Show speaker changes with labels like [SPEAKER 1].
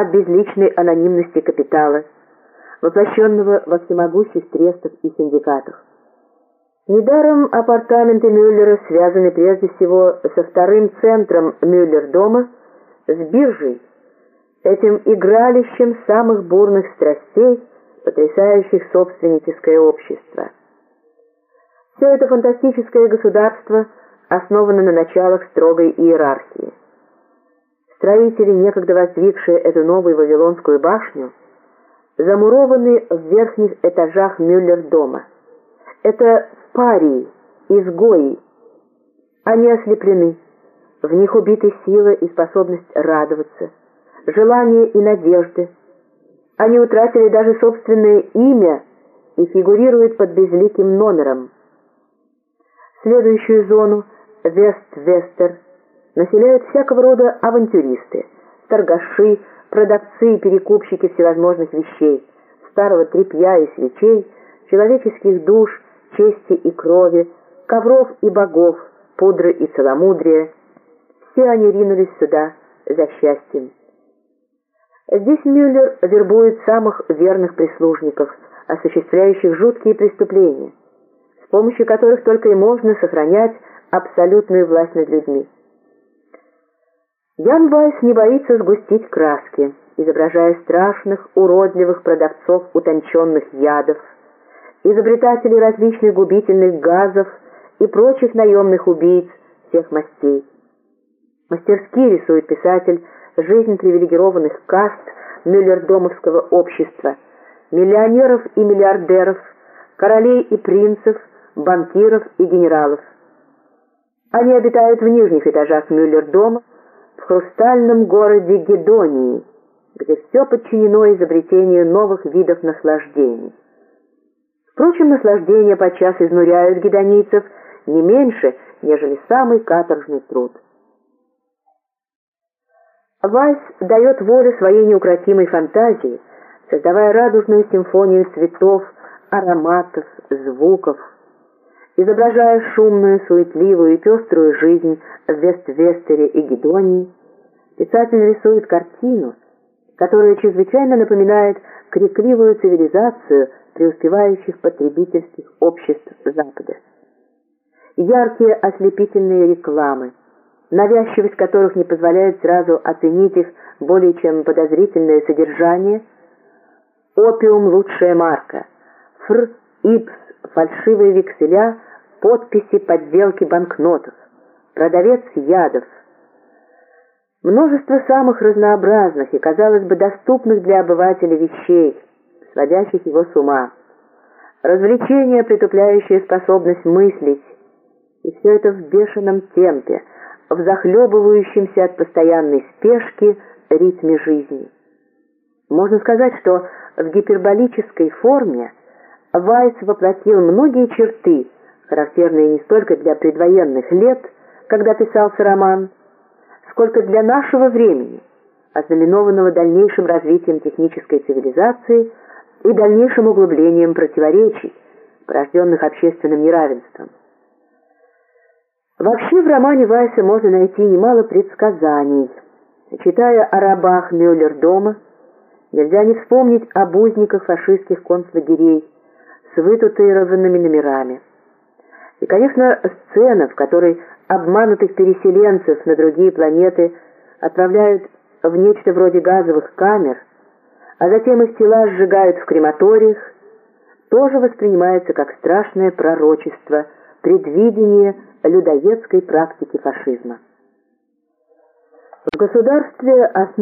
[SPEAKER 1] от безличной анонимности капитала, воплощенного во всемогущих трестах и синдикатах. Недаром апартаменты Мюллера связаны прежде всего со вторым центром Мюллер-дома, с биржей, этим игралищем самых бурных страстей, потрясающих собственническое общество. Все это фантастическое государство основано на началах строгой иерархии. Строители, некогда воздвигшие эту новую Вавилонскую башню, замурованы в верхних этажах Мюллер-дома. Это парии, изгои. Они ослеплены, в них убиты сила и способность радоваться, желание и надежды. Они утратили даже собственное имя и фигурируют под безликим номером. Следующую зону, Вест-Вестер, населяют всякого рода авантюристы, торгаши, продавцы и перекупщики всевозможных вещей, старого тряпья и свечей, человеческих душ, чести и крови, ковров и богов, пудры и целомудрия. Все они ринулись сюда за счастьем. Здесь Мюллер вербует самых верных прислужников, осуществляющих жуткие преступления, с помощью которых только и можно сохранять абсолютную власть над людьми. Ян Вайс не боится сгустить краски, изображая страшных, уродливых продавцов утонченных ядов, изобретателей различных губительных газов и прочих наемных убийц всех мастей. Мастерски рисует писатель жизнь привилегированных каст мюллердомовского общества, миллионеров и миллиардеров, королей и принцев, банкиров и генералов. Они обитают в нижних этажах Мюллер-дома, в хрустальном городе Гедонии, где все подчинено изобретению новых видов наслаждений. Впрочем, наслаждения подчас изнуряют гедонийцев не меньше, нежели самый каторжный труд. Вайс дает волю своей неукротимой фантазии, создавая радужную симфонию цветов, ароматов, звуков, изображая шумную, суетливую и пеструю жизнь в Вест-Вестере и Гедонии, писатель рисует картину, которая чрезвычайно напоминает крикливую цивилизацию преуспевающих потребительских обществ Запада. Яркие ослепительные рекламы, навязчивость которых не позволяет сразу оценить их более чем подозрительное содержание, опиум лучшая марка, фр, ипс, фальшивые векселя, подписи подделки банкнотов, продавец ядов, Множество самых разнообразных и, казалось бы, доступных для обывателя вещей, сводящих его с ума. Развлечения, притупляющие способность мыслить. И все это в бешеном темпе, в захлебывающемся от постоянной спешки ритме жизни. Можно сказать, что в гиперболической форме Вайс воплотил многие черты, характерные не столько для предвоенных лет, когда писался роман, сколько для нашего времени, ознаменованного дальнейшим развитием технической цивилизации и дальнейшим углублением противоречий, порожденных общественным неравенством. Вообще в романе Вайса можно найти немало предсказаний. Читая о рабах Мюллер-дома, нельзя не вспомнить об узниках фашистских концлагерей с вытатуированными номерами. И, конечно, сцена, в которой обманутых переселенцев на другие планеты отправляют в нечто вроде газовых камер, а затем их тела сжигают в крематориях, тоже воспринимается как страшное пророчество, предвидение людоедской практики фашизма. В государстве основ